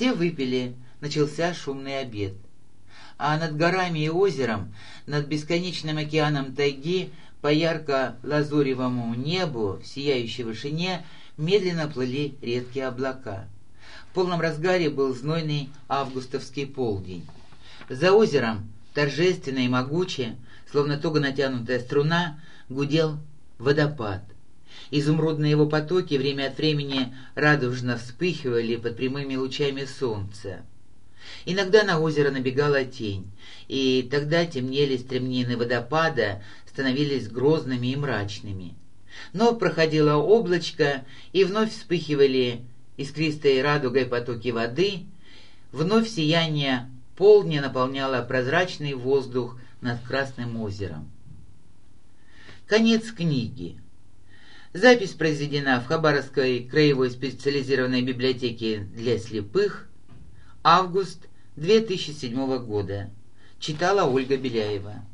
Все выпили, начался шумный обед. А над горами и озером, над бесконечным океаном тайги, по ярко-лазуревому небу, в сияющей вышине, медленно плыли редкие облака. В полном разгаре был знойный августовский полдень. За озером, торжественно и могуче, словно туго натянутая струна, гудел водопад. Изумрудные его потоки время от времени радужно вспыхивали под прямыми лучами солнца. Иногда на озеро набегала тень, и тогда темнели стремнины водопада, становились грозными и мрачными. Но проходило облачко, и вновь вспыхивали искристой радугой потоки воды, вновь сияние полдня наполняло прозрачный воздух над Красным озером. Конец книги. Запись произведена в Хабаровской краевой специализированной библиотеке для слепых. Август 2007 года. Читала Ольга Беляева.